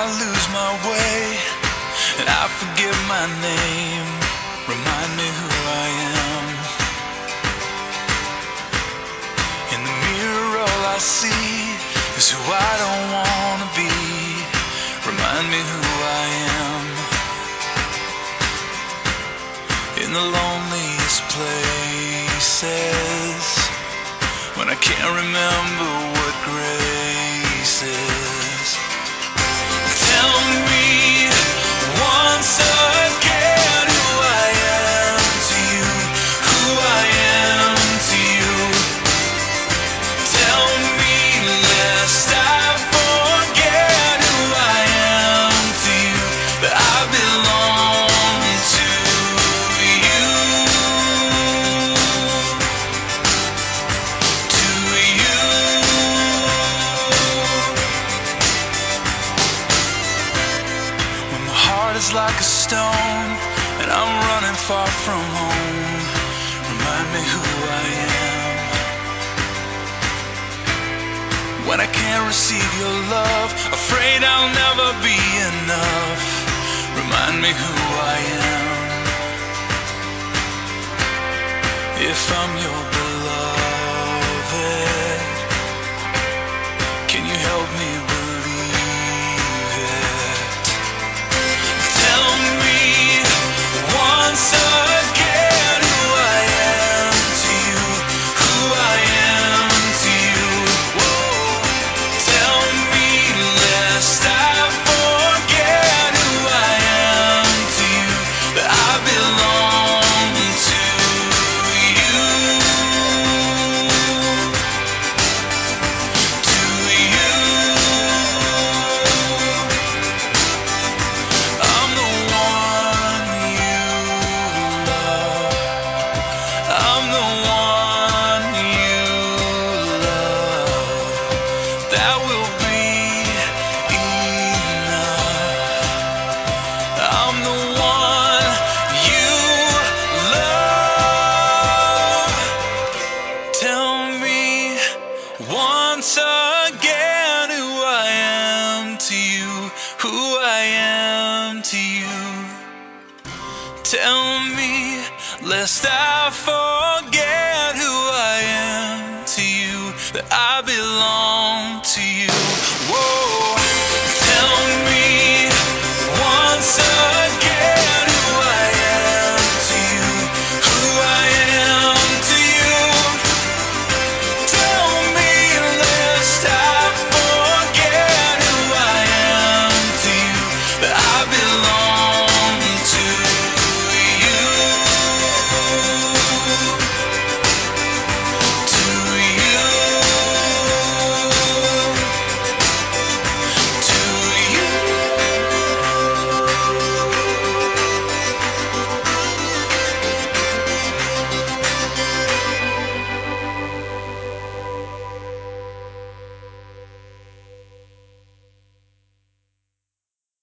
I lose my way, and I forget my name. Remind me who I am. In the mirror, all I see is who I don't wanna be. Remind me who I am. In the loneliest places, when I can't remember. Like a stone and I'm running far from home, remind me who I am. When I can't receive your love, afraid I'll never be enough, remind me who I am. If I'm your who I am to you. Tell me, lest I forget who I am to you, that I belong to you.